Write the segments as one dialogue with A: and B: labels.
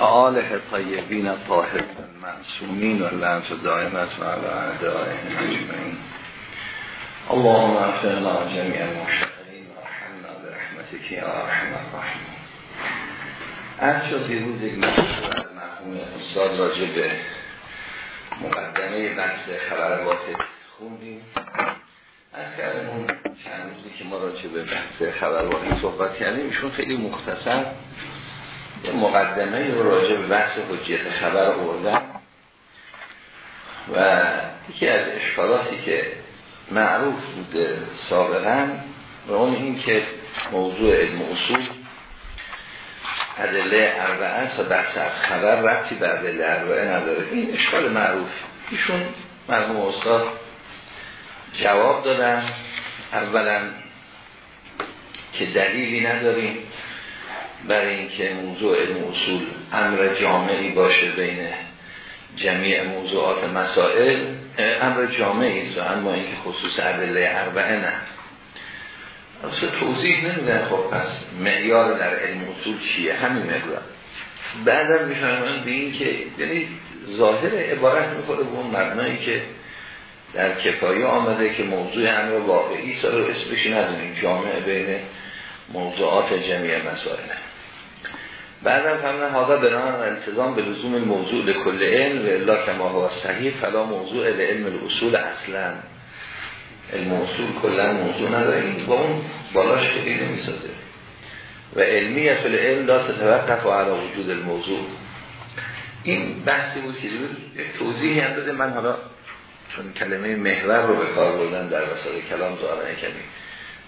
A: آله طیبین طاهر معصومین و لعنت دائمت و علی اللهم اغفرنا جميع المشتغلین و رحمنا برحمتك یا ارحم الراحمین. از شد دیروز یک مطلب از مرحوم استاد راجع مقدمه بحث خبر واحد خوندیم. از کردمون چند روزی که ما بحث خبر واحد صحبت کردیم ایشون خیلی مختصر یه مقدمه رو راجع به بحث حجیت خبر آوردن و یکی از اشکالاتی که معروف بوده سابقا و اون این که موضوع علم اصول ادله اربعه است و بحث از خبر ربطی به ادله اربعه نداره. این اشکال معروف. ایشون مرحوم استاد جواب دادن. اولا که دلیلی نداریم. برای اینکه موضوع علم اصول امر جامعی باشه بین جمیع موضوعات مسائل امر جامعی است اما اینکه خصوص ادله اربعه نه. اصلا توضیح نمیدن خب پس معیار در علم اصول چیه؟ همین مقدار. بعدم می‌فهمن به این که یعنی ظاهر عبارت می‌خوره به اون مبنایی که در کفایه آمده که موضوع امر واقعی سال رو اسمش ندونیم جامعه بین موضوعات جمعی مسائل. بعدم فهمنا هذا بنان التزام به لزوم موضوع لکل علم و الا کما هو صحیح فلا موضوع علم الاصول اصلا. علم اصول کلا موضوع نداره. این با اون بالاش خیلی نمی‌سازه. و علمیت العلم لا تتوقف علی وجود الموضوع. این بحثی بود که توضیحی هم داده. من حالا چون کلمه محور رو به کار بردن در وسط کلام ظاهرا کمی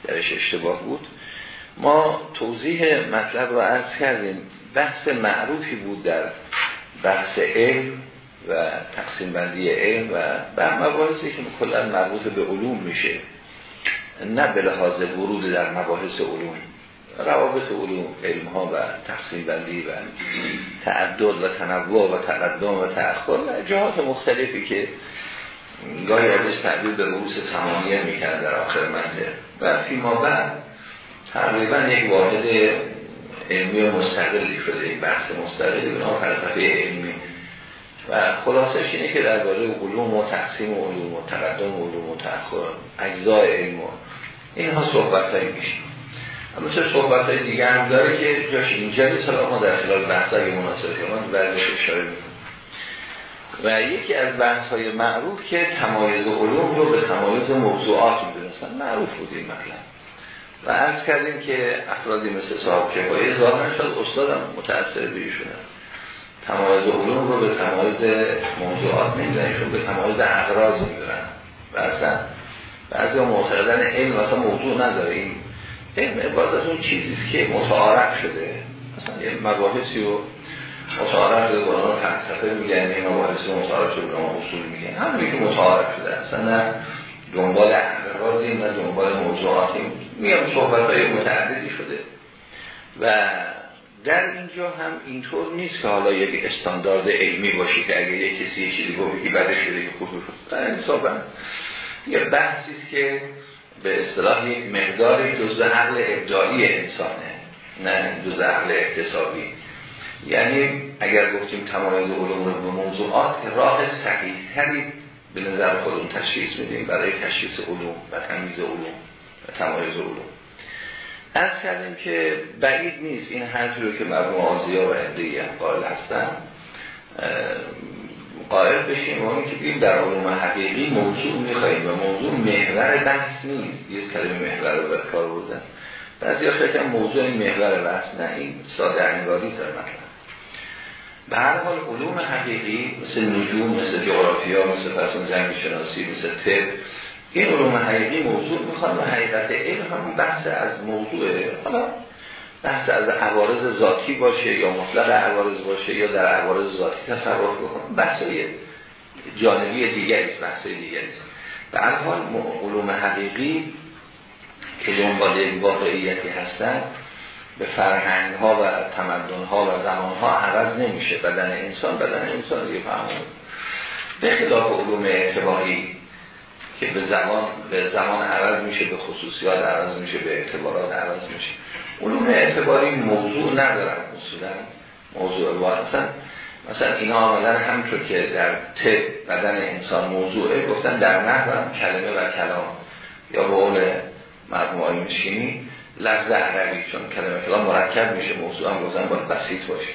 A: درش اشتباه بود. ما توضیح مطلب رو عرض کردیم. بحث معروفی بود در بحث علم و تقسیم بندی علم و بر مباحثی که کلا مربوط به علوم میشه. نه به لحاظ ورود در مباحث علوم روابط علوم علم ها و تقسیم بندی و تعدد و تنوع و تقدم و تأخر و جهات مختلفی که گاهی ازش تعبیر به رؤوس تمامیه می‌کرد در آخر منده و فیما بعد تقریبا یک واحد علمی مستقلی شده یک بحث مستقلی نام فلسفه علمی. و خلاصش اینه که درباره علوم و تقسیم و علوم و تقدم و علوم و تأخر اجزای علم و اینها صحبت هایی میشه اما چه صحبت های دیگه هم داره که جاش اینجا نیست. ما در خلال بحث های مناسب من بعضش اشاره می‌کنم و یکی از بحث های معروف که تمایز علوم رو به تمایز موضوعات می‌دونستن معروف بود این مطلب. و عرض کردیم که افرادی مثل صاحب کفایه ظاهرا شد استادم متأثر بیشونه تمایز علوم رو به تمایز موضوعات نمیدونشون به تمایز اغراض می‌دونن و اصلا بعضی معتقدن علم اصلا موضوع نداره. این علم عبارت اون چیزیست که متعارف شده. مثلا یه مباحثی رو متعارف شده قرآن فلسفه میگن این مباحثی متعارف شده اصول میگن. همونی که متعارف شده. اصلا نه دنبال اغراضیم نه دنبال موضوعاتیم میام صحبت های متعددی شده. و در اینجا هم اینطور نیست که حالا یک استاندارد علمی باشه که اگر یک کسی یه چیزی گفت که بعدش شده که خوب در انصافا. یه بحثی که به اصطلاح یک مقدار جزء عقل ابداعی انسانه نه جزء عقل اقتصابی یعنی اگر گفتیم تمایز علوم رو به موضوعات راه صحیح تری به نظر خودمون تشخیص میدیم برای تشخیص علوم و تمیز علوم و تمایز علوم. از کردیم که بعید نیست این حرفی رو که مرموم آزیا و عدهی هم قائل هستن قائل بشیم و این که بیم در علوم حقیقی موضوع میخواییم و موضوع محور بحث نیست. یه کلمه محور رو کار بودن بعضی خیلی موضوع محور بحث نه این ساده انگاری مطلب به هر حال علوم حقیقی مثل نجوم مثل جغرافیا مثل فرسون زمین شناسی مثل طب این علوم حقیقی موضوع می‌خوان و حقیقت علم هم بحث از موضوع حالا بحث از عوارض ذاتی باشه یا مطلق عوارض باشه یا در عوارض ذاتی تصور بکنم. بحث جانبی دیگری است بحث دیگری است. به هر حال علوم حقیقی که دنبال واقعیتی هستن به فرهنگ ها و تمدن ها و زمان ها عوض نمیشه. بدن انسان بدن انسان دیگه فهمون به خلاف علوم اعتباری که به زمان به زمان عوض میشه به خصوصیات عوض میشه به اعتبارات عوض میشه. علوم اعتباری موضوع ندارن اصولا. موضوع واحد مثلا اینا آمدن همینطور که در طب بدن انسان موضوعه گفتن در هم کلمه و کلام. یا به قول مرموم میشینی لفظ عربی چون کلمه کلام مرکب میشه موضوع هم گفتن باید بسیط باشه.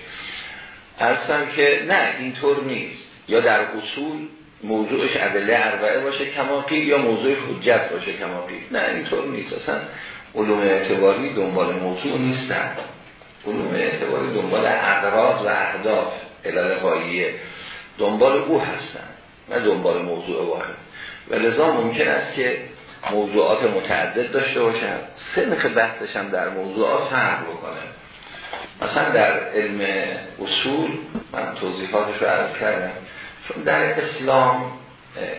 A: ارسم که نه اینطور نیست. یا در اصول موضوعش عدله اربعه باشه کماقیل یا موضوع حجت باشه کماقیل. نه اینطور نیست. اصلا علوم اعتباری دنبال موضوع نیستن. علوم اعتباری دنبال اقراض و اهداف علل قاییه دنبال او هستن نه دنبال موضوع واحد. و لذا ممکن است که موضوعات متعدد داشته باشن. سنخ بحثش هم در موضوعات فرق بکنه. مثلا در علم اصول من توضیحاتش رو عرض کردم. چون در اسلام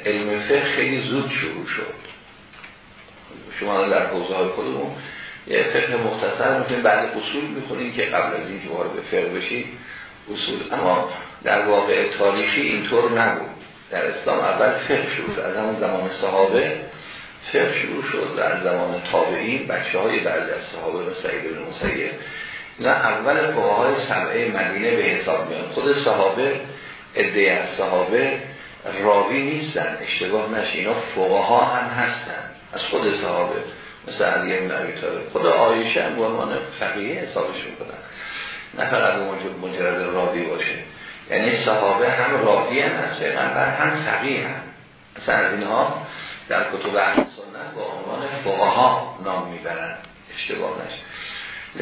A: علم فقه خیلی زود شروع شد. شما در حوزه های خودمون یه فقه مختصر می‌تونید بعد اصول می‌خونید که قبل از اینکه وارد به فقه بشید اصول. اما در واقع تاریخی اینطور نبود. در اسلام اول فقه شد. از همون زمان صحابه فقه شروع شد و از زمان تابعین بچه های بعضی از صحابه و سعید بن مسیب. نه اول فقه های سبعه مدینه به حساب میان. خود صحابه عده از صحابه راوی نیستن اشتباه نشه. اینا فقه ها هم هستن. از خود صحابه مثل علی بن ابی خود آیشه هم عنوان فقیه حسابش می‌کنن نه فقط مجرد راوی باشه. یعنی صحابه هم راوی هم هست پیغمبر هم فقیه هم. مثلا از اینها در کتب سنت با عنوان فقه ها نام می‌برن. اشتباه نشه.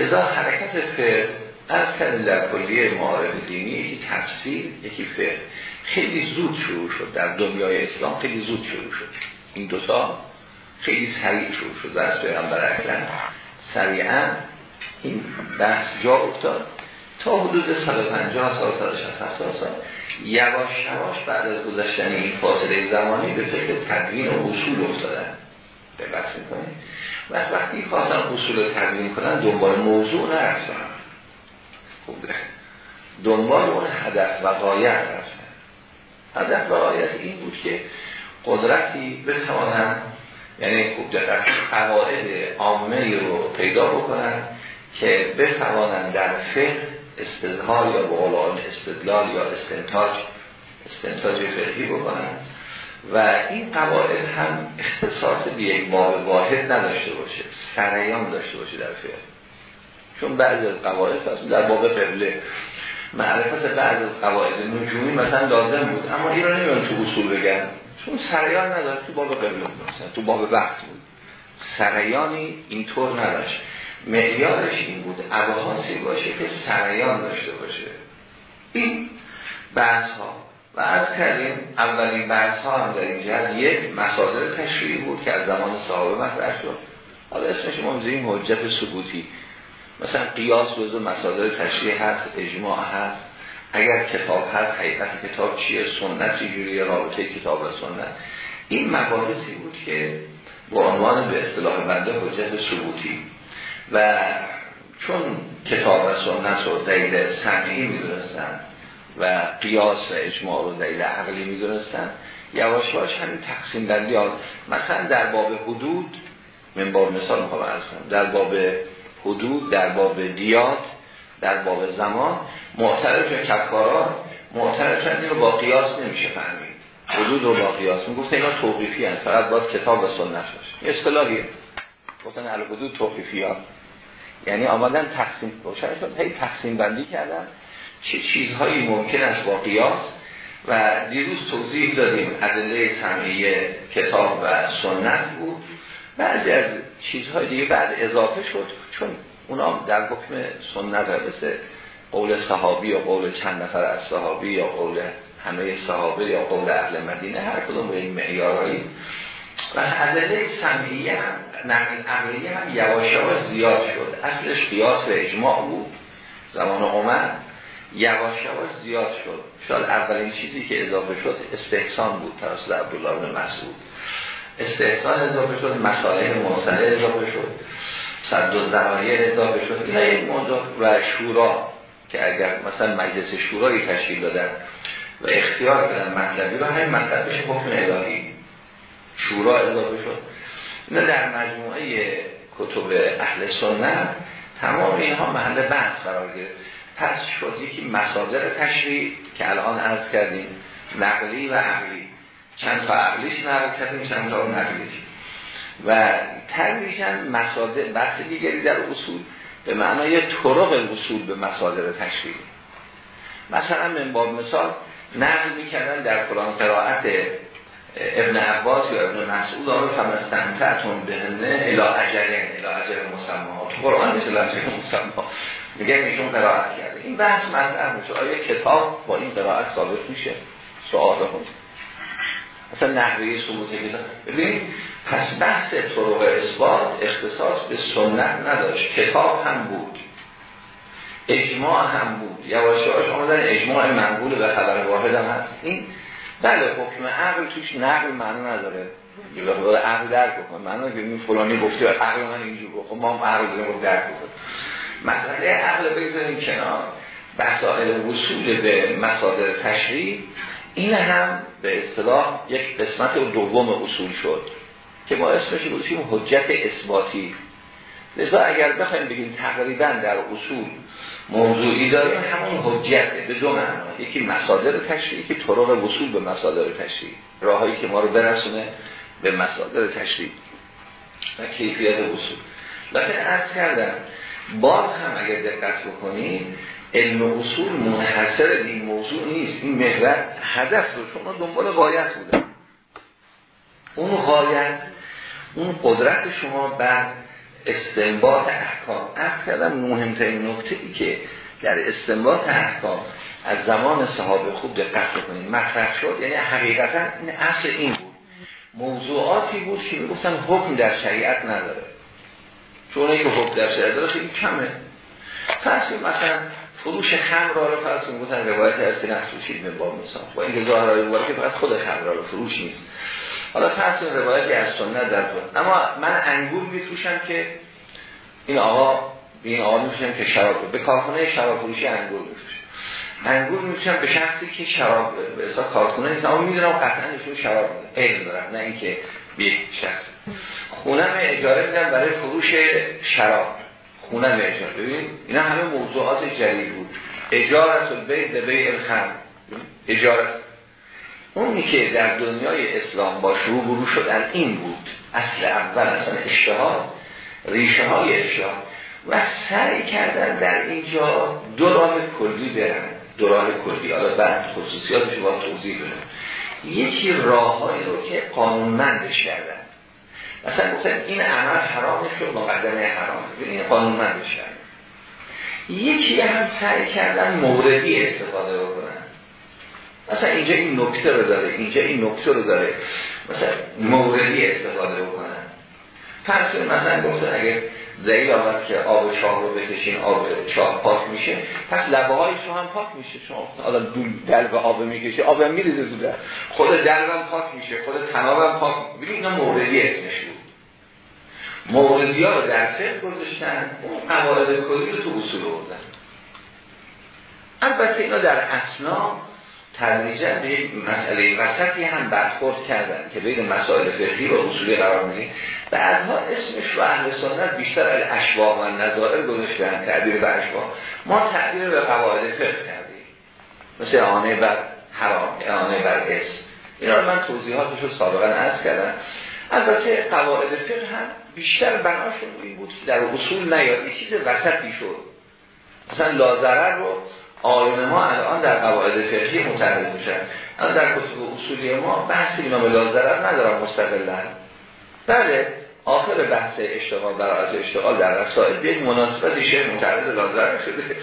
A: لذا حرکت فقه از کردیم در کلیه معارف دینی یکی تفسیر یکی فقه. خیلی زود شروع شد. در دنیای اسلام خیلی زود شروع شد. این دوتا خیلی سریع شروع شد. و از پیغمبر اکرم سریعا این بحث جا افتاد. تا حدود 150 سال 160 سال یواش یواش بعد از گذشتن این فاصله زمانی به فکر تدوین و اصول افتادن. دقت می‌کنید و وقتی خواستن اصول تدوین کنن دنبال موضوع نرفتن. خوبه دنبال اون هدف و غایت رفتن. هدف و غایت این بود که قدرتی بتوانن یعنی خوب دقت قواعد عامه رو پیدا بکنن که بتوانن در فقه استدلال یا به قول استدلال یا استنتاج استنتاج فقهی بکنن. و این قواعد هم اختصاص به یک باب واحد نداشته باشه سریان داشته باشه در فقه. چون بعضی از قواعد در باب قبله. معرفت بعض از قواعد نجومی مثلا لازم بود اما این رو نمیان تو اصول بگن. چون سریان نداشت تو باب قبله مثلا تو باب وقت بود. سریانی اینطور نداشت. معیارش این بود ابحاسی باشه که سریان داشته باشه. این بحث ها و از کردیم اولین بحث ها هم در اینجا یک مسادر تشریعی بود که از زمان صحابه مطرح شد. حالا اسمش این حجت ثبوتی. مثلا قیاس جزو مسادر تشریع هست اجماع هست. اگر کتاب هست حقیقت کتاب چیه سنت چجوری رابطه کتاب و سنت. این مباحثی بود که با عنوان به اصطلاح بنده حجت ثبوتی. و چون کتاب و سنت رو دلیل سمعی می‌دونستن و قیاس و اجماع رو دلیل عقلی می‌دونستن. یواش یواش همین تقسیم بندی ها مثلا در باب حدود من باب مثال می‌خوام از در باب حدود در باب دیات در باب زمان معترف کفارات معترف این رو با قیاس نمیشه فهمید. حدود رو با قیاس. می‌گفت اینا توقیفی هست فقط باید کتاب و سنت باشه. اصطلاحیه. گفتن الحدود توقیفی ها یعنی آمدن تقسیم روشن شد. هی تقسیم بندی کردن. چه چیزهایی ممکن است با قیاس و دیروز توضیح دادیم ادله سمیه کتاب و سنت بود. بعضی از چیزهای دیگه بعد اضافه شد چون اونا در حکم سنت مثل قول صحابی یا قول چند نفر از صحابی یا قول همه صحابه یا قول اهل مدینه هر کدوم به این معیارهایی. و ادله سمیه هم نقل هم یواش زیاد شد. اصلش قیاس و اجماع بود. زمان عمر یواش یواش زیاد شد. شاید اولین چیزی که اضافه شد استحسان بود توسط عبدالله بن مسعود. استحسان اضافه شد مسائل مرسله اضافه شد. صد و زمانیه اضافه شد. اینا یک موضوع و شورا که اگر مثلا مجلس شورایی تشکیل دادن و اختیار کردن مطلبی و همین مطلب بشه حکم الهی شورا اضافه شد. نه در مجموعه کتب اهل سنت تمام اینها محل بحث قرار گرفت. پس شد یکی مصادر تشریع که الان عرض کردیم نقلی و عقلی. چند تا عقلیش نقل کردیم چند تا نقلیش و تدریجا مصادر بحث دیگری در اصول به معنای طرق اصول به مصادر تشریع. مثلا من باب مثال نقل می‌کردن در قرآن قرائت ابن عباس یا ابن مسعود آن فمستمتعتون بهنه الا اجرین الا اجر مسمى. تو قرآن نیست الا اجر مسمى. میگن ایشون قرائت کرده. این بحث مطرح میشه. آیا کتاب با این قرائت ثابت میشه؟ سوال بخون. اصلا نحوه ثبوت کتاب ببینید پس بحث طرق اثبات اختصاص به سنت نداشت. کتاب هم بود. اجماع هم بود. یواش یواش آمدن اجماع منقول به خبر واحد هم هست. این بله حکم عقل توش نقل معنا نداره. یه عقل درک بکن. معنا که این فلانی گفته عقل من اینجور گفت. خب ما هم عقل داریم درک بکن مسئله عقل بگذاریم کنار. مسائل وصول به مصادر تشریع این هم به اصطلاح یک قسمت دوم اصول شد که ما اسمش بودیم حجت اثباتی. لذا اگر بخوایم بگیم تقریبا در اصول موضوعی داریم همون حجته به دو معنا یکی مصادر تشریعی که طرق وصول به مصادر تشریعی. راههایی که ما رو برسونه به مصادر تشریعی و کیفیت وصول لکن عرض کردم باز هم اگر دقت بکنیم علم اصول منحصر به این موضوع نیست. این محور هدف رو شما دنبال غایت بوده اون غایت اون قدرت شما بر استنباط احکام. از کردم مهمترین نکته ای که در استنباط احکام از زمان صحابه خوب دقت کنید مطرح شد یعنی حقیقتا این اصل این بود. موضوعاتی بود که می‌گفتن حکم در شریعت نداره. چون که حکم در شریعت داره خیلی کمه. فرض مثلا فروش خمر را فرض می‌گفتن روایت از که نفسوشید من با مثال با اینکه ظاهر که فقط خود خمر را فروش نیست. حالا فرض روایتی از سنت در بود اما من انگور میفروشم که این آقا به این آقا که شراب به کارخونه شراب فروشی انگور میفروشم انگور میفروشم به شخصی که شراب به اصلا کارخونه نیست. اما می‌دونم قطعا ایشون شراب علم دارم نه اینکه به شخص خونم اجاره میدم برای فروش شراب. خونم اجاره. ببین اینا همه موضوعات جدید بود. اجارت البیت به بیع الخمر اجارت اونی که در دنیای اسلام با روبرو شدن این بود. اصل اول اصلا اشتهار ریشه های اشتهار و سعی کردن در اینجا دو راه کلی برن. دو راه کلی. حالا بعد خصوصیاتش با توضیح بدن یکی راههایی رو که قانونمندش کردن. مثلا گفتن این عمل حرام شد مقدمه حرام. این قانونمندش کردن. یکی هم سعی کردن موردی استفاده بکنن. مثلا اینجا این نکته رو داره اینجا این نکته رو داره. مثلا موردی استفاده بکنن فرض مثلا گفتن اگه زیل آمد که آب چاه رو بکشین آب چاه پاک میشه پس لبه های هم پاک میشه. شما آدم دول دلب آب می‌کشه آب هم میریزه زوده خود دلبم پاک میشه خود تنابم پاک ببین اینا موردی اسمش بود. موردی ها رو در فقه گذاشتن اون قواعد کلی رو تو اصول بردن البته اینا در اسنا تدریجا به مسئله وسطی هم برخورد کردن که بین مسائل فقهی و اصولی قرار میدیم بعدها اسمش رو اهل سنت بیشتر از اشباه و نظائر گذاشتن تعبیر به اشباه. ما تعبیر به قواعد فقه کردیم. مثل آنه بر حرام آنه بر اسم. اینا من توضیحاتش رو سابقا عرض کردم. البته قواعد فقه هم بیشتر بناشون این بود که در اصول نیاد. چیز وسطی شد. مثلا لازرر رو آیون ما الان در قواعد فقهی متعرض میشن الان در کتب اصولی ما بحث امام لازرر ندارم مستقلا. بله آخر بحث اشتغال برای از اشتغال در رسائل به مناسبت شیخ متعرض لازرر شده.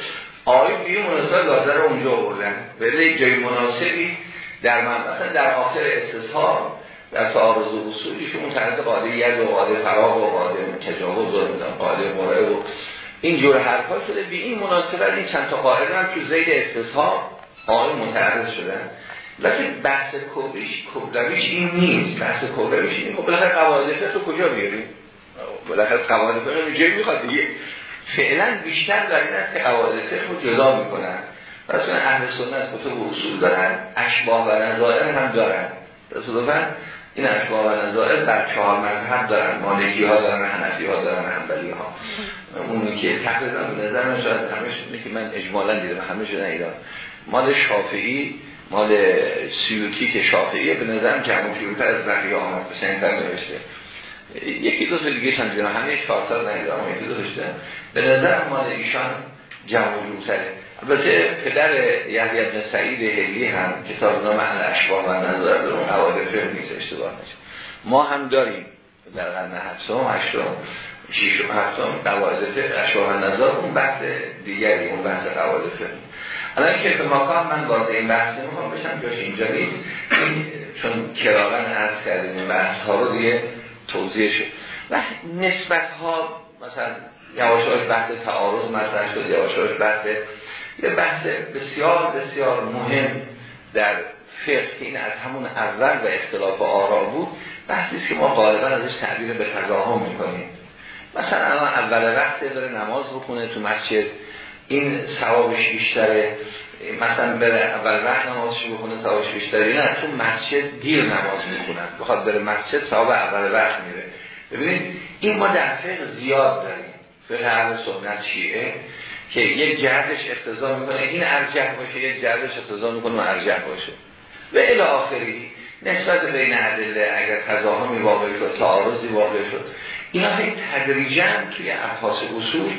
A: آیون به مناسبت لازرر اونجا آوردن. به جای مناسبی در مثلا در آخر استصحاب در تعارض اصولیشون متعرض قاعده ید و قاعده فراغ و قاعده تجاوز و قاعده مرعب و این جور حرفا شده. به این مناسبت این چند تا قاعده هم تو زید استصحاب آقای متعرض شدن لیکن بحث کبریش کبرویش این نیست. بحث کبرویش این خب بالاخره قواعد تو کجا بیاریم بالاخره قواعد فقه جایی می‌خواد دیگه. فعلا بیشتر در این است که قواعد رو جدا می‌کنن. پس اهل سنت کتب اصول دارن اشباه و نظائر هم دارن. تصادفا این اشباه و نظائر در چهار مذهب دارن مالکی ها دارن حنفی ها دارن حنبلی ها اونی که تقریبا به نظر من شاید همه که من اجمالا دیدم همه شده ایران. مال شافعی مال سیوتی که شافعیه به نظرم که همون پیروتر از بقیه آمد به سنتر نوشته. یکی دو تا دیگه هم دیدم همه چهار سال ندیدم یکی دو داشته به نظر مال ایشان جمع تره البته پدر یحیی بن سعید هلی هم کتاب نام اهل اشباه و نظر در اون فقه نیست اشتباه نشه ما هم داریم در قرن هفتم هشتم ششم هفتم قواعد اشباه و نظر اون بحث دیگری اون بحث قواعد الان که به مقام من وارد این بحث نمی‌خوام بشم جاش اینجا نیست. چون کراغن عرض کردیم این بحث ها رو دیگه توضیح شد. و نسبت ها مثلا یواشاش بحث تعارض مطرح شد یواشاش بحث یه بحث بسیار بسیار مهم در فقه این از همون اول و اختلاف آرا بود. بحثی که ما غالبا ازش تعبیر به تضاهم می‌کنیم. مثلا الان اول وقت بره نماز بخونه تو مسجد. این ثوابش بیشتره. مثلا بره اول وقت نمازش بخونه ثوابش بیشتره. نه تو مسجد دیر نماز می‌خونن. بخواد بره مسجد ثواب اول وقت میره. ببینید این ما در فقه زیاد داریم. فقه اهل سنت شیعه. که یک جهتش اقتضا می‌کنه. این ارجح باشه یک جهتش اقتضا می‌کنه و ارجح باشه. و الی آخری نسبت بین ادله اگر تضاهمی واقع شد تعارضی واقع شد اینا تدریجا توی ابحاث اصول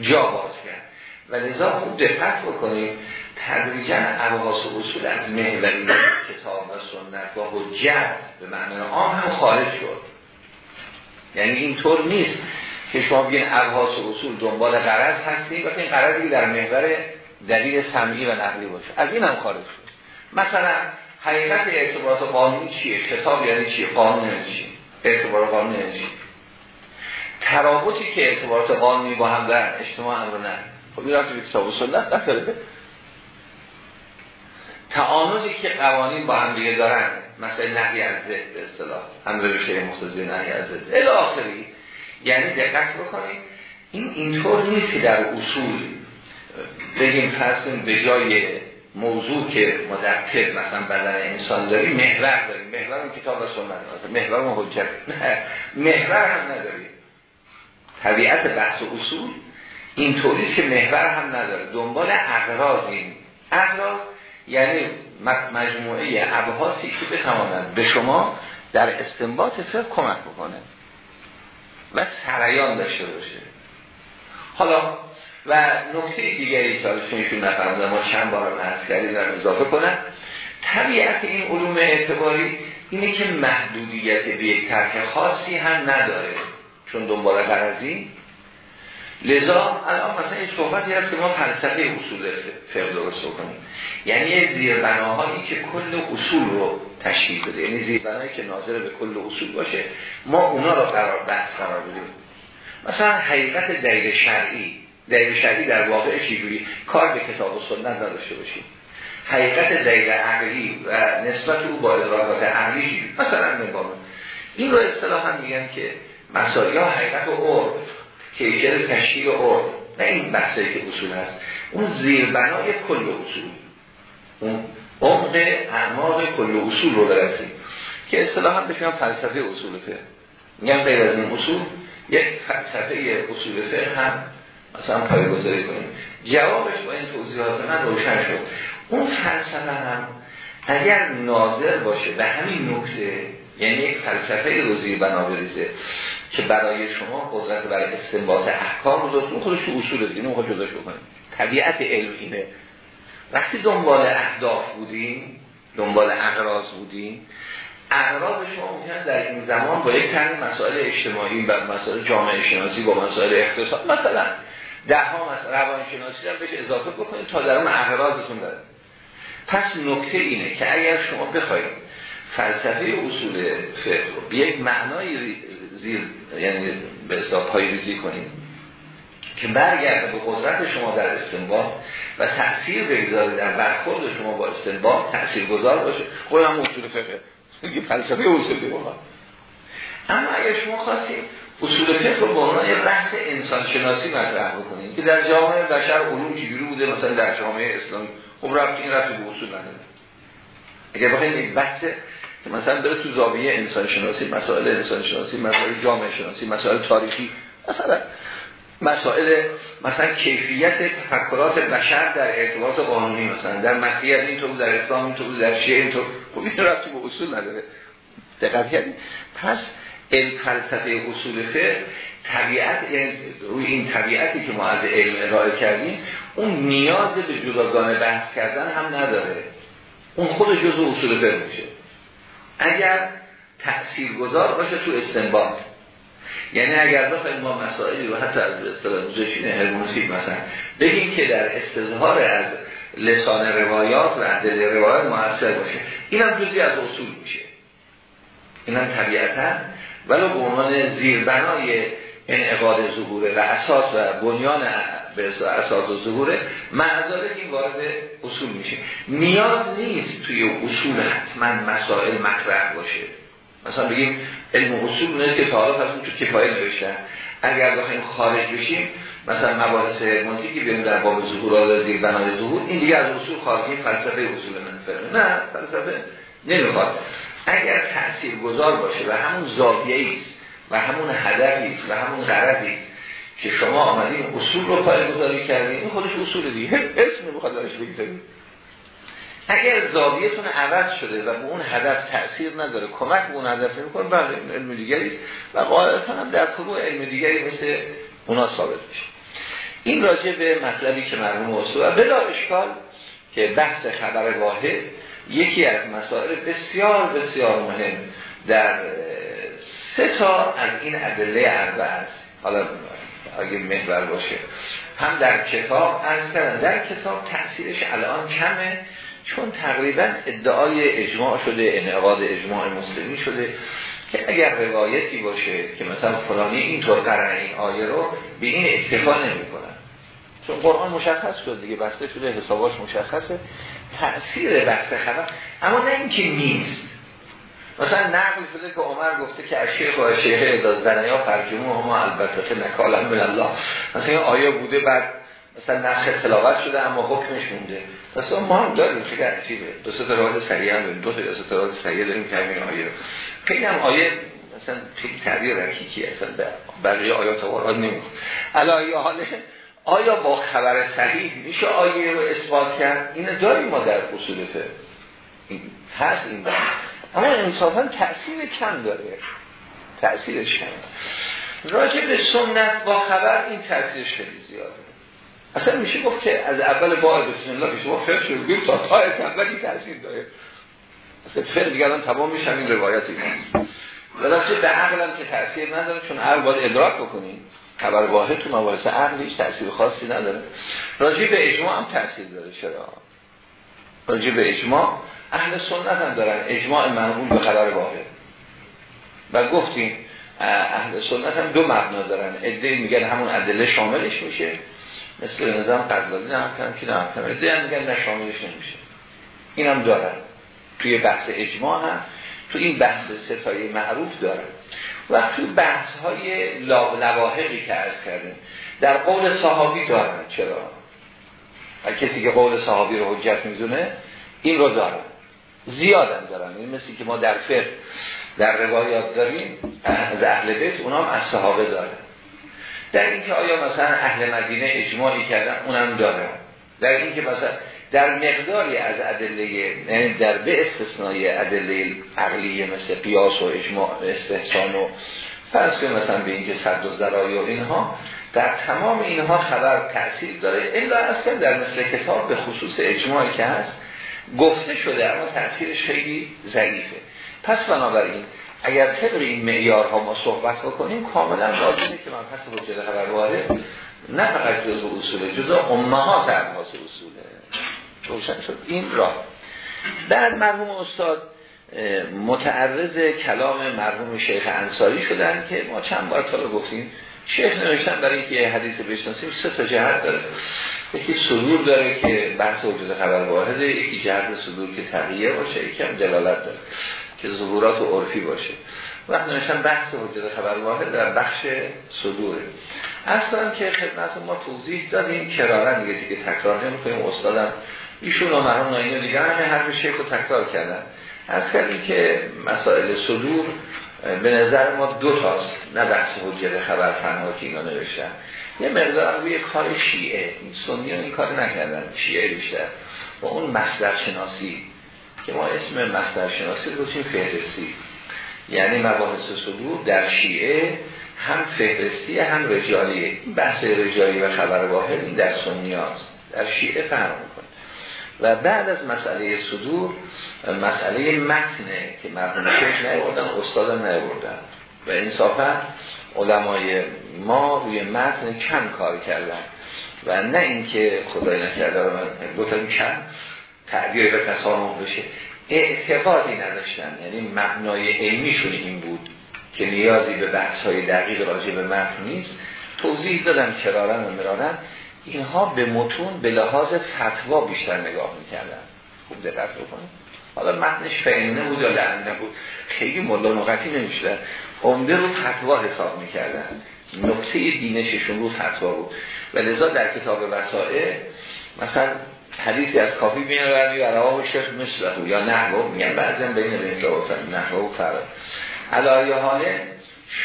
A: جا باز کرد. و لذا خوب دقت بکنید تدریجا ابحاث اصول از محوری کتاب و سنت و حجت به معنی عام هم خارج شد. یعنی اینطور نیست. که شما بگین ابحاث اصول دنبال غرض هستیم و این غرضی در محور دلیل سمعی و نقلی باشه. از این هم خارج شد. مثلا حقیقت اعتبارات قانونی چیه؟ کتاب یعنی چیه؟ قانون یعنی چیه؟ اعتبار قانون یعنی چیه؟ ترابطی که اعتبارات قانونی با هم دارن اجتماع امر نه. خب این رفت کتاب و سنت نداره تعانوزی که قوانین با هم دیگه دارن مثلا نهی از ضد به اصطلاح هم به مختصی نهی از ضد. الی یعنی دقت بکنید این اینطور نیست که در اصول بگیم فرسون به جای موضوع که ما طب مثلا بدن انسان داریم محور داریم. محور اون کتاب و سنت محور اون حجت. محور هم نداریم. طبیعت بحث اصول اینطوری که محور هم نداره. دنبال اغراضیم اغراض یعنی مجموعه ابحاثی که بتوانند به شما در استنباط فقه کمک بکنه. و سریان داشته باشه. حالا و نکته دیگری که ایشون نفرمده ما چند بار هم کردیم در اضافه کنم طبیعت این علوم اعتباری اینه که محدودیت به یک ترک خاصی هم نداره. چون دنبال قرضی لذا الان مثلا این صحبتی هست که ما فلسفه اصول فقه درست کنیم. یعنی یه زیربناهایی که کل اصول رو تشکیل بده. یعنی زیربنایی که ناظر به کل اصول باشه ما اونا رو قرار بحث قرار بدیم. مثلا حقیقت دلیل شرعی. دلیل شرعی در واقع چیزی کار به کتاب و سنت نداشته باشیم. حقیقت دلیل عقلی و نسبت او با ادراکات عقلی مثلا نبامون این رو اصطلاحا میگن که مسائل یا حقیقت و عرف کیفیت تشکیل عرف نه این بحثی که اصول هست. اون زیربنای کل اصول. اون عمق اعماق کل اصول رو برسیم که اصطلاحا بشیم فلسفه اصول فقه. میگن غیر از این اصول یک فلسفه اصول فقه هم مثلا پایگذاری کنیم. جوابش با این توضیحات من روشن شد. اون فلسفه هم اگر ناظر باشه به همین نکته یعنی یک فلسفه رو زیر بنا بریزه که برای شما قدرت برای استنباط احکام رو خودش اصول دیگه اون جداش بکنیم طبیعت علم اینه. وقتی دنبال اهداف بودیم دنبال اغراض بودیم اغراض شما ممکن در این زمان با یک تن مسائل اجتماعی و مسائل جامعه شناسی با مسائل اقتصاد. مثلا ده ها مثلا روان شناسی هم بهش اضافه بکنید تا در اون اغراضتون داره. پس نکته اینه که اگر شما بخواید فلسفه اصول فقه رو به یک معنای زیر یعنی به اصطلاح پای ریزی کنید که برگرده به قدرت شما در استنباط و تأثیر بگذاره در برخورد شما با استنباط تأثیر گذار باشه. خود هم اصول فقه. یه فلسفه اصول بخواد اما اگر شما خواستید اصول فقه رو به عنوان بحث انسان شناسی مطرح بکنید که در جامعه بشر علوم چجوری بوده مثلا در جامعه اسلامی. خب رفت این رفت به اصول نداره. اگر بخواید یک بحث که مثلا بره تو زاویه انسان شناسی مسائل انسان شناسی مسائل جامعه شناسی مسائل تاریخی مثلا مسائل مثلا کیفیت تفکرات بشر در ارتباط قانونی مثلا در مسیحیت اینطور در اسلام اینطور در شیعه اینطور. خب این رفتی به اصول نداره. دقت کردید؟ پس علم فلسفه اصول طبیعت روی این طبیعتی که ما از علم ارائه کردیم اون نیاز به جداگانه بحث کردن هم نداره. اون خود جزء اصول فقه میشه. اگر تأثیر گذار باشه تو استنباط. یعنی اگر بخوایم ما مسائلی رو حتی از اصطلاح موزشین هرمونسی مثلا بگیم که در استظهار از لسان روایات و عدل روایات موثر باشه. این هم جزی از اصول میشه. این هم طبیعتا. ولو به عنوان زیربنای انعقاد ظهوره و اساس و بنیان به اساس و ظهوره معذاره این وارد اصول میشه. نیاز نیست توی اصول حتما مسائل مطرح باشه. مثلا بگیم علم اصول نیست که تعالی پس تو کفایه نوشتن. اگر بخوایم خارج بشیم مثلا مباحث منطقی بیرون در باب ظهور زیر بنای ظهور این دیگه از اصول خارجی فلسفه اصول منفره نه فلسفه نمی‌خواد. اگر تأثیر گذار باشه و همون زاویه است و همون هدفی است و همون غرضی که شما آمدین اصول رو پای گذاری کردین این خودش اصول دیگه. اسم نمی‌خواد دارش بگذارید اگر زاویتون عوض شده و به اون هدف تأثیر نداره کمک به اون هدف نمی‌کنه بله علم دیگری و قاعدتا هم در فروع علم دیگری مثل اونا ثابت میشه. این راجع به مطلبی که مرحوم اصول و بلا اشکال که بحث خبر واحد یکی از مسائل بسیار بسیار مهم در سه تا از این ادله اربع است. حالا اگه محور باشه هم در کتاب از در کتاب تأثیرش الان کمه. چون تقریبا ادعای اجماع شده انعقاد اجماع مسلمی شده که اگر روایتی باشه که مثلا فلانی اینطور قرن این آیه رو به این اکتفا نمی کنن چون قرآن مشخص شد دیگه بسته شده حساباش مشخصه تأثیر بحث خبر. اما نه اینکه نیست. مثلا نقل شده که عمر گفته که از شیخ و از شیخ اداز زنیا فرجمو ما البته نکالم الله. مثلا این آیه بوده بعد مثلا نسخ تلاوت شده اما حکمش مونده. مثلا ما هم داریم خیلی عجیبه. دو سه روایت سریع هم داریم. دو سه روایت سریع داریم که همین آیه خیلی هم آیه مثلا خیلی تعبیر رکیکی اصلا بقیه آیات قرآن نمی‌خواد علایه حاله آیا با خبر صحیح میشه آیه رو اثبات کرد؟ اینو داریم ما در اصول این هست این داریم اما انصافا تأثیر کم داره. تأثیرش کم. راجع به سنت با خبر این تأثیرش خیلی زیاده. اصلا میشه گفت که از اول با بسم الله که شما فرش رو تا تا اولی تأثیر داره. اصلا فعل دیگه تمام میشن این روایتی. ولی به عقلم که تأثیر نداره چون عقل باید ادراک بکنیم خبر واحد تو مباحث عقل هیچ تأثیر خاصی نداره. راجع به اجماع هم تأثیر داره چرا؟ راجع به اجماع اهل سنت هم دارن اجماع منقول به خبر واحد. و گفتیم اهل سنت هم دو مبنا دارن. ادعی میگن همون ادله شاملش میشه. مثل نظام قضایی نه کنم که هم ادعی میگن نه شاملش نمیشه. این هم دارن. توی بحث اجماع هم تو این بحث ستایی معروف دارن و تو بحث های لواحقی که عرض کردیم در قول صحابی دارن. چرا؟ و کسی که قول صحابی رو حجت میزونه این رو دارن زیادن دارن. این مثل که ما در فقه در روایات داریم از اهل بیت اونام از صحابه دارن. در اینکه آیا مثلا اهل مدینه اجماعی کردن اونم دارن در اینکه مثلا در مقداری از ادله یعنی در به استثنای ادله عقلیه مثل قیاس و اجماع استحسان و فرض که مثلا به اینکه صد و ذرایی و اینها در تمام اینها خبر تأثیر داره. الا اصلا در مثل کتاب به خصوص اجماعی که هست گفته شده اما تأثیرش خیلی ضعیفه. پس بنابراین اگر طبق این معیارها ما صحبت بکنیم کاملا لازمه که پس حجت خبر وارد نه فقط جزء اصوله جزء امهات ابحاث اصوله. روشن شد. این راه. بعد مرحوم استاد متعرض کلام مرحوم شیخ انصاری شدن که ما چند بار تا گفتیم. شیخ نوشتن برای اینکه حدیث بشناسیم سه تا جهت داره. یکی صدور داره که بحث وجود خبر واحده یکی جهت صدور که تغییر باشه یکی هم دلالت داره. که ظهورات و عرفی باشه. وقت نوشتن بحث وجود خبر واحد در بخش صدوره. اصلا که خدمت ما توضیح دادیم کرارن دیگه دیگه تکرار نمی‌کنیم. استادم ایشون و مرحوم ناینو دیگه همه حرف شیخ رو تکرار کردن. از کردیم که مسائل صدور به نظر ما دو تاست. نه بحث حجت خبر فنها که اینا نوشتن. یه مقدار روی کار شیعه. این این کار نکردن. شیعه بیشتر. و اون مصدر شناسی. که ما اسم مصدر شناسی رو بسیم فهرستی. یعنی مباحث صدور در شیعه هم فهرستی هم رجالیه این بحث رجالی و خبر واحد این در سنی. در شیعه فهم می‌کنه. و بعد از مسئله صدور مسئله متنه که مردم شیخ نیوردن استاد نیوردن و انصافا علمای ما روی متن کم کار کردن. و نه اینکه خدای نکرده رو من گفتم کم تعبیر به تسامح بشه. اعتقادی نداشتن. یعنی مبنای علمیشون این بود که نیازی به بحث های دقیق راجع به متن نیست. توضیح دادم کرارن و مرارن. اینها به متون به لحاظ فتوا بیشتر نگاه می‌کردن. خوب دقت بکنید. حالا متنش فعینه بود یا لعنه بود خیلی ملا نقطی نمی‌شدن عمده رو فتوا حساب می‌کردن. نقطه دینششون رو فتوا بود. و لذا در کتاب وسائل مثلا حدیثی از کافی میارن یا رواه شیخ مثله یا نحو میگن بعضی هم بین رنسا و نحو و فرق علایه حاله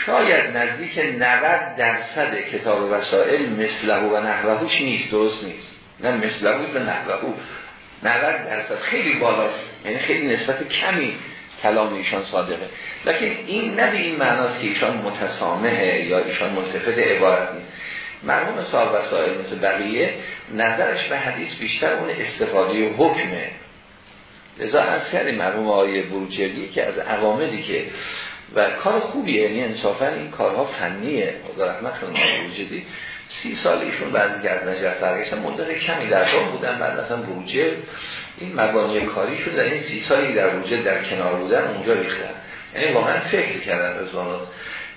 A: شاید نزدیک 90 درصد کتاب وسائل مثله و نحوهوش نیست. درست نیست. نه مثله و نحوهو 90 درصد. خیلی بالاست. یعنی خیلی نسبت کمی کلام ایشان صادقه. لکن این نه به این معناست که ایشان متسامحه یا ایشان ملتفت عبارت نیست. مرموم صاحب وسائل مثل بقیه نظرش به حدیث بیشتر اون استفاده حکمه. لذا از کردیم مرموم بروجردی که از عوامدی که و کار خوبیه یعنی انصافا این کارها فنیه. خدا رحمت کنه بروجردی سی سال ایشون بعد از نجف برگشتن مدت کمی در دام بودن بعد اصلا بروجه این مبانی کاری شد در این سی سالی در بروجه در کنار بودن اونجا ریختن. یعنی واقعا فکر کردن رضوانات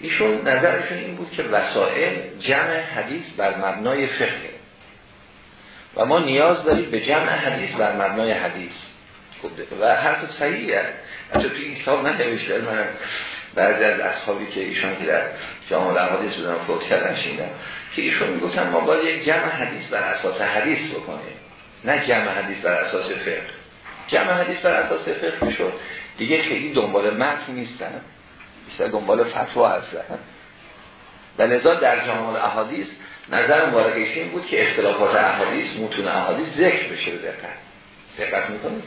A: ایشون نظرشون این بود که وسائل جمع حدیث بر مبنای فقه. و ما نیاز داریم به جمع حدیث بر مبنای حدیث. خب و حرف صحیحه. حتی توی این کتاب ننوشته من. بعضی از اصحابی که ایشان که در جامعه الحدیث بودن فوت کردن شیدن که ایشون می‌گفتن ما باید یک جمع حدیث بر اساس حدیث بکنیم. نه جمع حدیث بر اساس فقه. جمع حدیث بر اساس فقه می‌شد دیگه خیلی دنبال متن نیستن. بیشتر دنبال فتوا هستن. و لذا در جامعه الاحادیث نظر مبارکش این بود که اختلافات احادیث متون احادیث ذکر بشه به دقت. دقت می‌کنید؟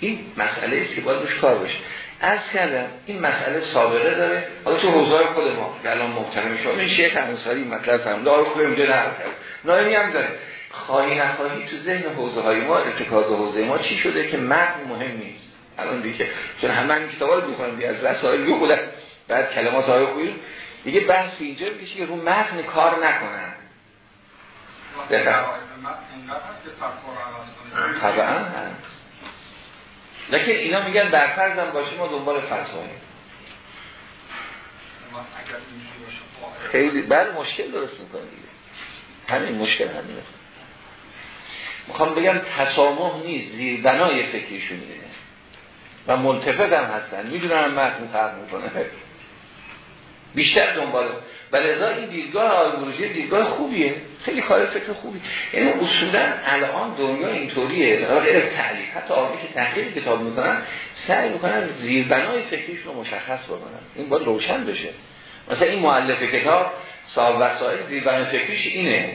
A: این مسئله است که باید روش کار بشه از کردم این مسئله سابقه داره. حالا تو حوزه خود ما که الان محترم شما این شیخ انصاری مطلب فهمده آره خوب اینجا کرد نایمی هم داره. خواهی نخواهی تو ذهن حوزه های ما ارتکاز حوزه ما چی شده که متن مهم نیست؟ الان دیگه چون همه این کتابا رو می‌خونن از رسائل بخونن بعد کلمات های خوبی دیگه بحث اینجا میشه که رو متن کار نکنن. طبعا هست. لکن اینا میگن برفرزم باشه ما دنبال فتواییم خیلی بعد مشکل درست می‌کنه دیگه. همین مشکل همینه. می‌خوام بگم تسامح نیست زیر بنای فکریشون اینه. و ملتفت هم هستن. می‌دونن متن فرق می‌کنه. بیشتر دنبال و لذا این دیدگاه آلبروژی دیدگاه خوبیه. خیلی کار فکر خوبی. یعنی اصولا الان دنیا اینطوریه. غیر تعلیف حتی آقایی که تحقیق کتاب می‌کنن سعی می‌کنن زیربنای فکریش رو مشخص بکنن. این باید روشن بشه. مثلا این معلف کتاب صاحب وسائل زیربنای فکریش اینه.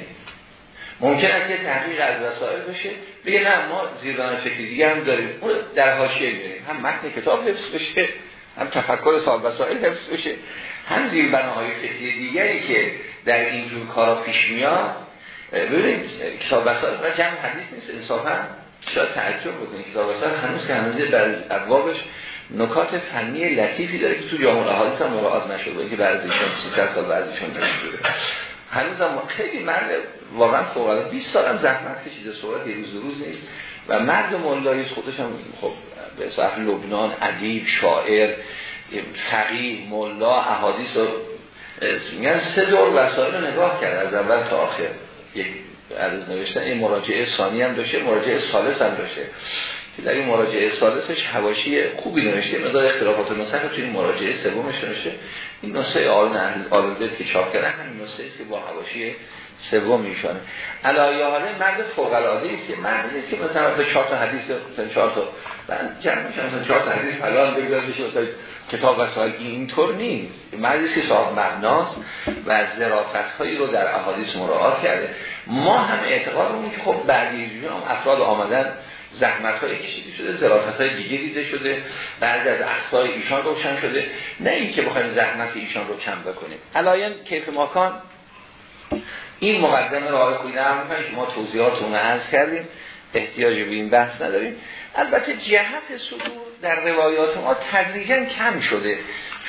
A: ممکن است یه تحقیق از وسائل بشه. بگه نه ما زیربنای فکری دیگه هم داریم. اون در حاشیه میاریم هم متن کتاب حفظ بشه. هم تفکر صاحب وسائل حفظ بشه. هم زیر بناهای فکری دیگری که در اینجور کارا پیش میاد ببینید کتاب وسائل و جمع حدیث نیست انصافا شاید تعجب بکنید؟ کتاب وسائل هنوز که هنوز در ابوابش نکات فنی لطیفی داره که تو جامعه احادیث هم مراعات نشده که بعضیشون 300 سال بعضیشون نشده هنوز هم خیلی مرد واقعا فوق العاده 20 سال هم زحمت کشیده صورت یه روز روز نیست. و مرد مولایی خودش هم خب به صرف لبنان ادیب شاعر فقیه ملا احادیث رو میگن سه دور وسایل رو نگاه کرد از اول تا آخر یک عرض نوشتن این مراجعه ثانی هم داشته مراجعه سالس هم داشته که در این مراجعه سادسش حواشی خوبی نوشته مقدار اختلافات نسخه توی این مراجعه سومش نوشته این نسخه اهل که چاپ کردن همین نسخه که با حواشی سوم ایشانه. علایه حاله مرد فوق العاده است که مردی که مثلا به چهار تا حدیث مثلا چهار تا من جمع میشم مثلا چهار تا حدیث حلال بگذار بشه مثلا کتاب وسائل اینطور نیست. مردی که صاحب معناست و ظرافت هایی رو در احادیث مراعات کرده. ما هم اعتقادمون که خب بعدی هم افراد آمدن زحمت های کشیده شده ظرافت های دیگه دیده شده بعضی از اخطای ایشان روشن شده. نه اینکه بخوایم زحمت ایشان رو کم بکنیم. علایان کیف ماکان این مقدمه خوی نرم که ما توضیحات رو عرض کردیم. احتیاج به این بحث نداریم. البته جهت صدور در روایات ما تدریجا کم شده.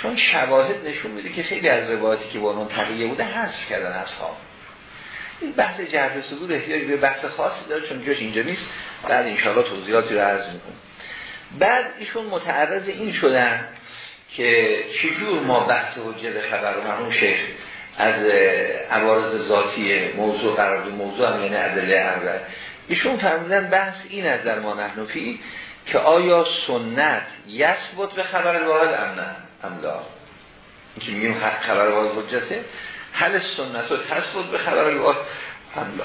A: چون شواهد نشون میده که خیلی از روایاتی که با تقیه بوده حذف کردن اصحاب. این بحث جهت صدور احتیاج به بحث خاصی داره چون جاش اینجا نیست. بعد انشاءالله توضیحاتی رو عرض می‌کنم. بعد ایشون متعرض این شدن که چجور ما بحث حجت خبر رو مرحوم شیخ از عوارض ذاتی موضوع قرار موضوع هم یعنی عدله اول. ایشون فرمودن بحث این از در ما نحنفی که آیا سنت یثبت به خبر واحد ام نه؟ املا که میگیم خبر واحد حجته حل سنت رو تثبت به خبر واحد املا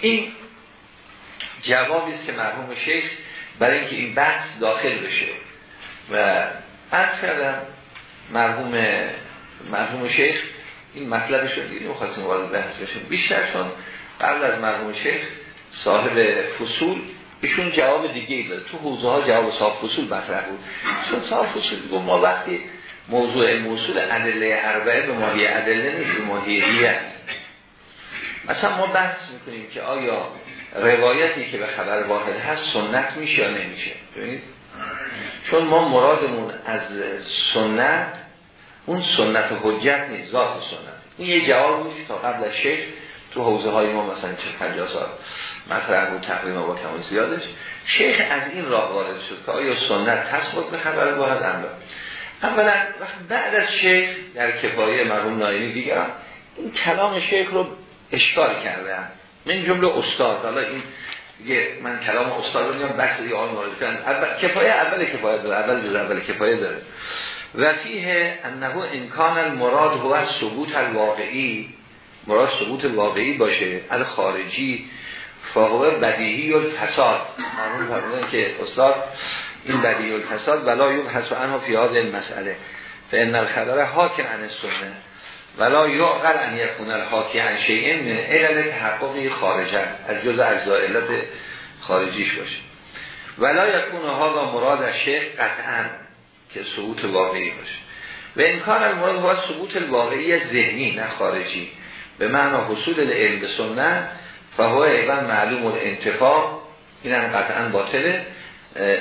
A: این جوابی است که مرحوم شیخ برای اینکه این بحث داخل بشه. و عرض کردم مرحوم مرحوم شیخ این مطلبش رو دیگه نمی‌خواستیم وارد بحث بشیم. بیشتر چون قبل از مرحوم شیخ صاحب فصول ایشون جواب دیگه ای داد. تو حوزه ها جواب صاحب فصول مطرح بود. چون صاحب فصول گفت ما وقتی موضوع موصول ادله اربعه به ماهی ادله نیست به ماهی است. مثلا ما بحث می‌کنیم که آیا روایتی که به خبر واحد هست سنت میشه یا نمیشه. چون ما مرادمون از سنت اون سنت حجت نیست ذات سنت. این یه جواب بود تا قبل از شیخ تو حوزه های ما مثلا چه 50 سال مطرح بود تقریبا با کم زیادش. شیخ از این راه وارد شد که آیا سنت تثبت به خبر واحد املا اولا بعد از شیخ در کفایه مرحوم نایمی دیگر این کلام شیخ رو اشکال کرده. من جمله استاد حالا این دیگه من کلام استاد رو میام بحث دیگه آن مورد کفایه اول کفایه داره اول جز اول کفایه داره. و فیه انه امکان المراد هو ثبوت الواقعی مراد ثبوت واقعی باشه ال خارجی فهو بدیهی و فساد معلوم فرمودن که استاد این بدیهی و فساد ولا یبحث عنه فی هذه المسئله فان الخبر حاکم عن السنه ولا یعقل ان یکون الحاکی عن شیء من علل تحقق خارجه از جز اجزاء علت خارجیش باشه. ولا یکون هذا مراد الشیخ قطعا. که ثبوت واقعی باشه. و امکان المراد هو ثبوت الواقعی ذهنی نه خارجی. به معنا حصول العلم به سنت فهو معلوم الانتفاع. این هم قطعا باطله.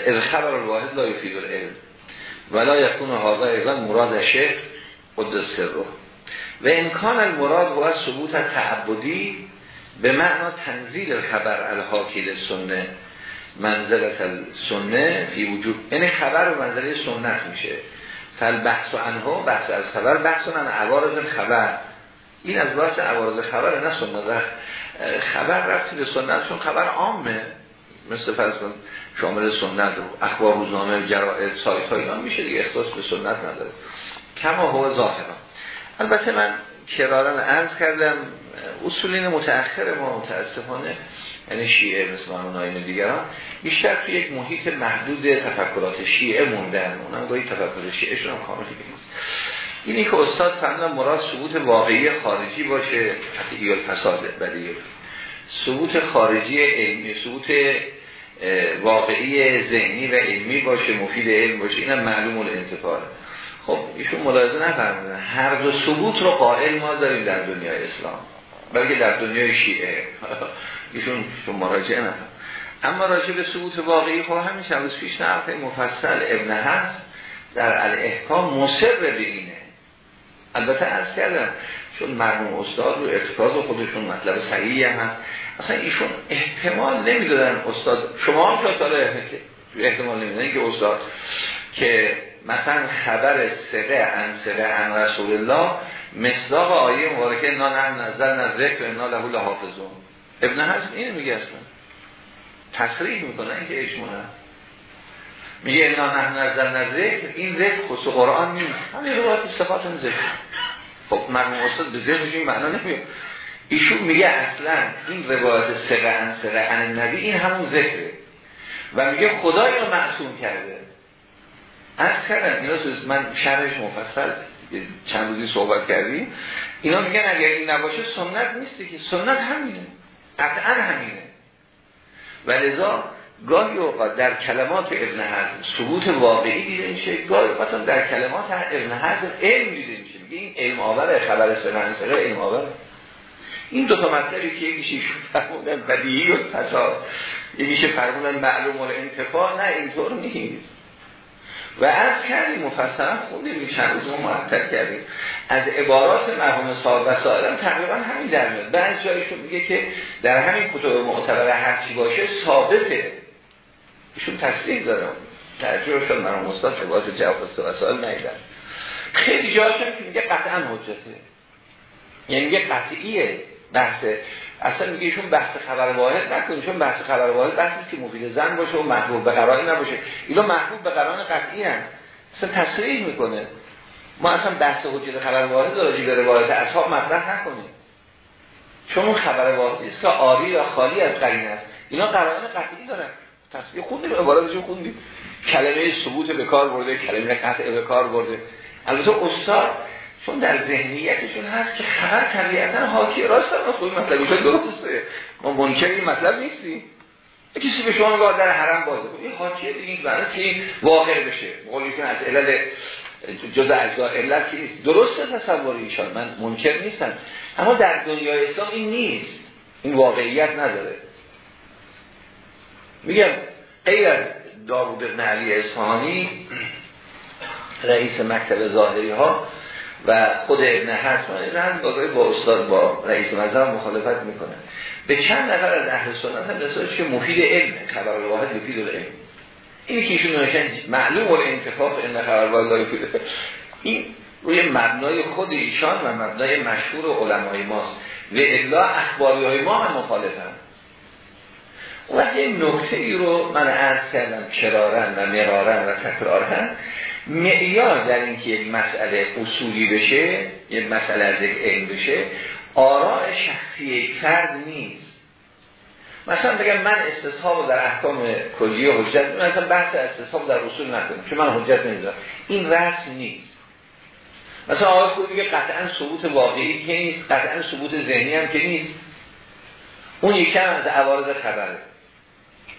A: از خبر الواحد لا یفید العلم. ولا یکون هذا ایوان مراد شیخ قدس رو و امکان المراد هو ثبوت تعبدی به معنا تنزیل الخبر الحاکی سنه منزلت سنه فی وجود یعنی خبر و منزله سنت میشه. فل بحث و انها بحث از خبر. بحث عن عوارض خبر. این از بحث عوارض خبر نه سنت. خبر رفتی به سنت چون خبر عامه. مثل فرض کن شامل سنت و اخبار روزنامه جرائد سایت های میشه دیگه اختصاص به سنت نداره. کما هو ظاهرا. البته من کرارن عرض کردم اصولین متأخر ما متاسفانه یعنی شیعه مثل من نایم دیگران بیشتر توی یک محیط محدود تفکرات شیعه موندن. اونم گاهی تفکر شیعه شون هم کامل نیست. اینی که استاد فرمودن مراد ثبوت واقعی خارجی باشه حتی ایال فساده بدی. ثبوت خارجی علمی ثبوت واقعی ذهنی و علمی باشه مفید علم باشه اینم معلوم الانتفاعه. خب ایشون ملاحظه نفرمودن. هر دو ثبوت رو قائل ما داریم در دنیای اسلام. بلکه در دنیای شیعه. ایشون چون مراجعه نفر اما راجع به ثبوت واقعی خب همین شب پیش نقل مفصل ابن هست در الاحکام مصر به اینه. البته از کردم چون مرموم استاد رو ارتکاز خودشون مطلب صحیحی هم هست. اصلا ایشون احتمال نمی‌دادن استاد شما هم شاید احتمال نمی‌دادن که استاد که مثلا خبر سقه ان سقه ان رسول الله مصداق آیه مبارکه نا نظر نه ذکر انا له حافظون ابن حزم اینو میگه اصلا. تصریح می‌کنه اینکه اجمالا میگه انا نحن نزلنا ذکر این ذکر خصوص قرآن نیست. همین روایت صفات هم ذکر. خب مرموم استاد به ذهنش این معنا نمیاد. ایشون میگه اصلا این روایت سقه ان سقه ان نبی این همون ذکره. و میگه خدای رو معصوم کرده. از کردم اینا من شرحش مفصل چند روزی صحبت کردیم. اینا میگن اگر این نباشه سنت نیستی که. سنت همینه. قطعا همینه. لذا گاهی اوقات در کلمات ابن حزم ثبوت واقعی دیده میشه گاهی اوقات در کلمات ابن حزم علم دیده میشه. میگه این علم آوره خبر سرنسره علم آوره. این دو تا مطلبی که یکیش فرمودن بدیهی و تسا یکیش فرمودن معلوم و انتفاع نه اینطور نیست. و از کردیم مفصلا خوندیم چند روز مرتب کردیم. از عبارات مرحوم صاحب و سائرم تقریبا همین در میاد. بعض جایشون میگه که در همین کتب معتبر هرچی باشه ثابته. ایشون تصدیق دارم ترجمه شد مرحوم استاد عبارات جواب و سوال نیدن. خیلی جاشون میگه قطعا حجته. یعنی میگه قطعیه. بحث اصلا میگه ایشون بحث خبر واحد نکنه چون بحث خبر واحد بحثی که مفید زن باشه و محبوب به قراری نباشه. اینا محبوب به قرار قطعی هم اصلا تصریح می‌کنه. ما اصلا بحث حجت خبر واحد راجع به روایت اصحاب مطرح نکنیم. چون اون خبر واحدی است که آری یا خالی از قرین است. اینا قرائن قطعی دارن. تصریح خوندیم عباراتشون خوندیم کلمه ثبوت به کار برده کلمه قطع به کار برده. البته استاد چون در ذهنیتشون هست که خبر طبیعتا حاکی راست ما خوبی مطلبش درسته ما منکر این مطلب نیستیم. کسی به شما میگه در حرم بازه. بود این حاکیه دیگه این برای واقع بشه؟ که از علل جز اجزا علت که نیست. درسته تصور ایشان. من منکر نیستم. اما در دنیای اسلام این نیست. این واقعیت نداره. میگم غیر داوود بن علی اصفهانی رئیس مکتب ظاهری ها و خود ابن حسن رند با استاد با رئیس مذهب مخالفت می‌کنه. به چند نفر از اهل سنت هم رسالش که مفید علم خبر واحد مفید علم. اینی که ایشون نوشن معلوم و انتفاق این خبر واحد این روی مبنای خود ایشان و مبنای مشهور علمای ماست. و الا اخباری های ما هم مخالفن. وقتی این نکته ای رو من عرض کردم کرارن و مرارن و تکرارن. معیار در اینکه یک مسئله اصولی بشه یک مسئله از یک علم بشه آراء شخصی فرد نیست. مثلا بگم من استصحاب در احکام کلیه حجت مثلا بحث استصحاب در اصول نکنم چون من حجت نمیدارم این رأس نیست. مثلا آقای خود دیگه قطعا ثبوت واقعی که نیست قطعا ثبوت ذهنی هم که نیست. اون یکم از عوارض خبره.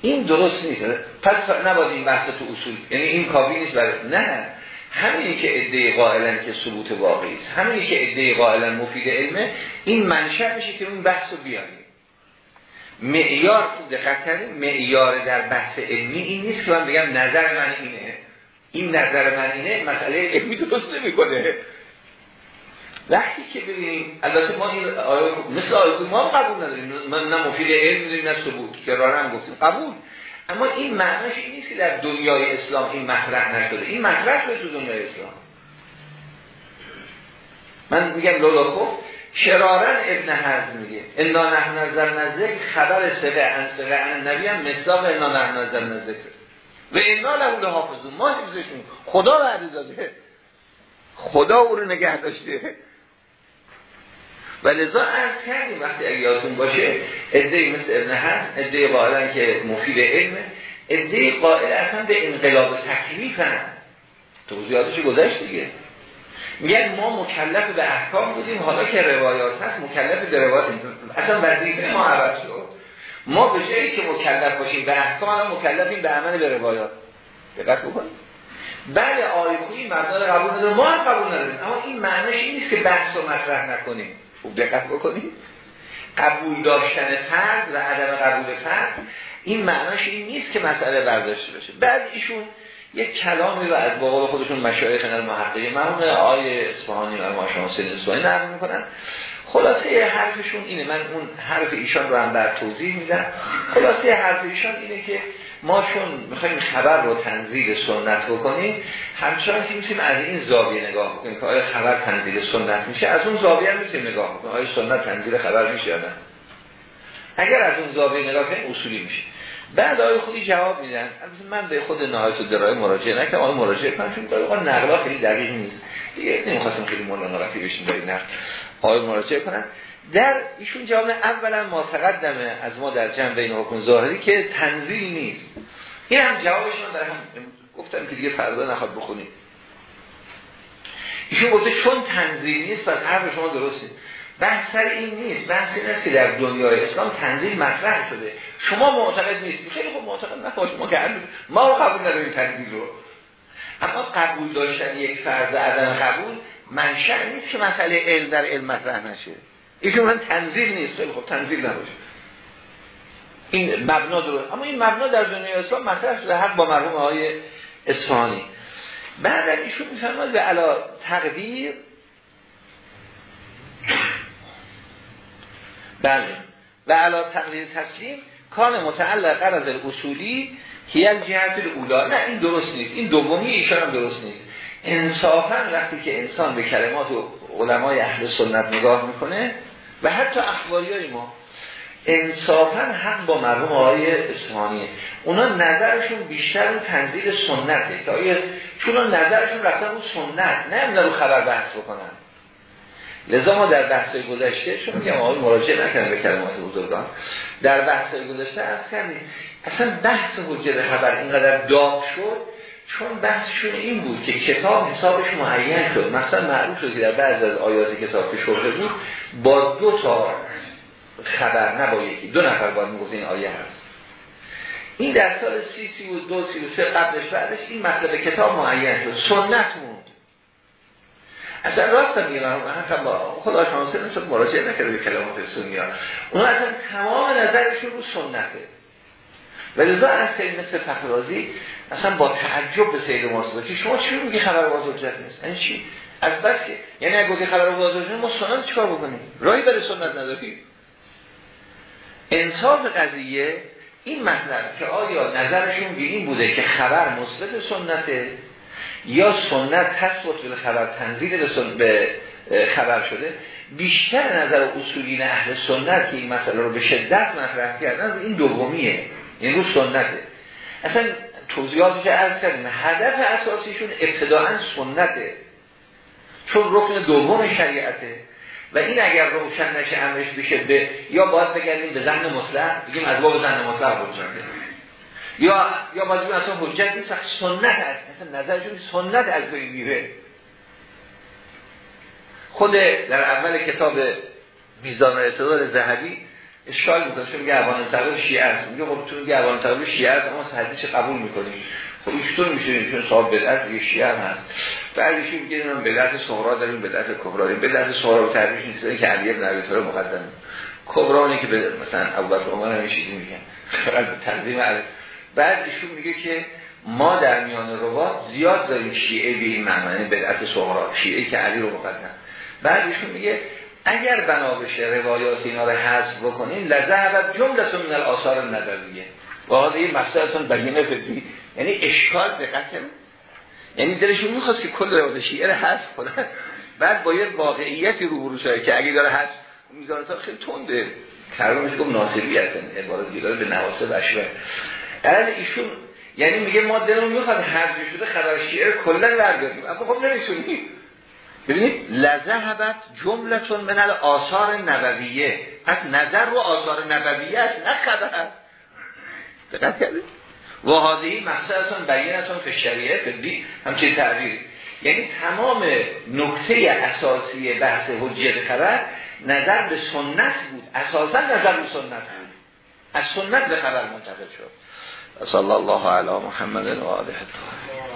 A: این درست نیست. پس نباید این بحث تو اصول یعنی این کافی نیست برای نه. همینی که ادعای قائلا که ثبوت واقعی است. همینی که ادعای قائلا مفید علمه این منشأ میشه که اون بحث رو بیاریم. معیار دقت کنید معیار در بحث علمی این نیست که من بگم نظر من اینه. این نظر من اینه مسئله علمی درست نمی‌کنه. وقتی که ببینیم البته ما این آیه مثل آیه ما قبول نداریم. من نه مفید علم می‌دونیم نه ثبوت که هم گفتیم. قبول. اما این معنیش این نیست که در دنیای اسلام این مطرح نشده. این مطرح شده تو دنیای اسلام. من میگم لولا خب شرارن ابن حزم میگه. انا نحن نظر نزدک خبر سبه ان سبه ان نبی هم مصداق انا نحن نظر نزدک و انا له حافظون ما حفظشون. خدا وعده داده. خدا او رو نگه داشته. و لذا عرض کردیم وقتی اگه یادتون باشه ادهی مثل ابن حزم ادهی قائلن که مفید علمه ادهی قائل اصلا به انقلاب تکلیف هم توضیحاتش گذشت دیگه. میگن ما مکلف به احکام بودیم حالا که روایات هست مکلف به روایات اصلا وظیفه ما عوض شد. ما به جایی که مکلف باشیم به احکام الان مکلفیم به عمل به روایات. دقت بکنیم بله آیه مبنا قبول نداره ما هم قبول نداریم. اما این معنیش این نیست که بحث رو مطرح نکنیم. خوب دقت بکنید قبول داشتن فرد و عدم قبول فرد این معناش این نیست که مسئله برداشته بشه بعد ایشون یک کلامی رو از بقول خودشون مشایخ محققی مرحوم آیه اصفهانی و ما شما سین اصفهانی نقل می‌کنن. خلاصه حرفشون اینه. من اون حرف ایشان رو هم بر توضیح میدم. خلاصه حرف ایشان اینه که ما چون می‌خوایم خبر رو تنزیل سنت بکنیم همچنان که می‌تونیم از این زاویه نگاه بکنیم که آیا خبر تنزیل سنت میشه از اون زاویه هم می‌تونیم نگاه بکنیم. آیا سنت تنزیل خبر میشه نه؟ اگر از اون زاویه نگاه کنیم اصولی میشه. بعد آقای خودی جواب میدن. من به خود نهایت و درای مراجعه نکنم آقای مراجعه کنم چون آقای نقلا خیلی دقیق نیست. دیگه نمی‌خواستم خیلی مولانا رفی بشیم داری نقل. آقای مراجعه کنن. در ایشون جواب اولا ما تقدمه از ما در جنب این حکم ظاهری که تنزیل نیست. این هم جوابشون در هم گفتم که دیگه فردا نخواد بخونیم ایشون گفته چون تنزیل نیست پس حرف شما درسته. بحث سر این نیست. بحث این است که در دنیای اسلام تنزیل مطرح شده. شما معتقد نیستید. خیلی خوب معتقد نباشید ما که ما قبول نداریم تنزیل رو. اما قبول داشتن یک فرض عدم قبول منشأ نیست که مسئله علم در علم مطرح نشه. ایشون من تنزیل نیست خیلی خوب تنزیل نباشه. این مبنا درست. اما این مبنا در دنیای اسلام مطرح شده حق با مرحوم های اصفهانی. بعد ایشون میفرماد به علا تقدیر. بله. و علا تقدیر تسلیم کان متعلق از اصولی هیل جهت اولا نه این درست نیست. این دومی ایشان هم درست نیست. انصافا وقتی که انسان به کلمات علمای اهل سنت نگاه می‌کنه و حتی اخباری ما انصافا هم با مرحوم آقای اسمانیه اونا نظرشون بیشتر اون تنزیل سنته که چون نظرشون رفتن اون سنت نه رو خبر بحث بکنن. لذا ما در بحث گذشته چون میگم آقای مراجعه نکنه به کلمات بزرگان در بحث گذشته از کردیم اصلا بحث حجت خبر اینقدر داغ شد چون بحثشون این بود که کتاب حسابش معین شد. مثلا معروف شد که در بعض از آیات کتاب که شده بود با دو تا خبر نه با یکی دو نفر باید می‌گفت این آیه هست. این در سال سی سی و دو سی و سه قبلش بعدش این مطلب کتاب معین شد. سنت اصلا راست هم میگم من با خدا شانسه نشد مراجعه نکرده به کلمات سنی ها. اون اصلا تمام نظرشون رو سنته و لذا از مثل فخرازی اصلا با تعجب به سید که شما چی میگی خبر باز حجت نیست؟ این چی؟ از بس که یعنی اگه گفتی خبر باز حجت ما سنت چیکار بکنیم؟ راهی برای سنت نداری انصاف قضیه این مطلب که آیا نظرشون به این بوده که خبر مثبت سنته یا سنت تثبت به خبر تنزیل به خبر شده بیشتر نظر اصولین اهل سنت که این مسئله رو به شدت مطرح کردن این دومیه. این رو سنته. اصلا توضیحاتی که عرض کردیم هدف اساسیشون ابتداعا سنته. چون رکن دوم شریعته. و این اگر روشن نشه امرش بشه به یا باید بگردیم به زن مطلق بگیم از باب زن مطلق حجته یا یا باید اصلا حجت نیست سنت هست اصلا نظرشون سنت از بین میره. خود در اول کتاب میزان اعتدال ذهبی اشکال می‌کنه چون میگه اوان تقریب شیعه است. میگه خب تو میگه اوان تقریب شیعه است اما حدیث قبول می‌کنیم خب ایشتون میشه چون صاحب بدعت یه شیعه هم هست. بعدش میگه اینا بدعت صغرا داریم بدعت کبرا داریم بدعت صغرا رو تعریفش نیست که علی ابن ابی طالب مقدم کبرانی که مثلا ابوبکر عمر هم چیزی میگن به تنظیم علی بعد ایشون میگه که ما در میان روات زیاد داریم شیعه به این معنی بدعت صغرا شیعه که علی رو مقدم. بعد ایشون میگه اگر بنا بشه روایات اینا رو حذف بکنیم لذهبت جملتون من الاثار نبویه و حالا این مسئلتون بیانه فدی یعنی اشکال دقت یعنی دلشون می‌خواست که کل روایات شیعه رو حذف کنن بعد باید واقعیتی رو برو که اگه داره حذف میزان خیلی تنده. کرامش گفت ناصبیت عبارت دیگه به نواسه و اشبه ایشون یعنی میگه ما دلمون می‌خواد هر شده خبر شیعه کلا برداریم. اما خب نمی‌تونیم ببینید لذهبت جملتون من آثار نبویه. پس نظر رو آثار نبویه است نه خبر. دقت کردید؟ و حاضی مقصدتون بیانتون به شریعه فدی همچه تعبیر یعنی تمام نکته اساسی بحث حجیت خبر نظر به سنت بود. اساسا نظر به سنت بود. از سنت به خبر منتقل شد. صلى الله على محمد وآله الطهر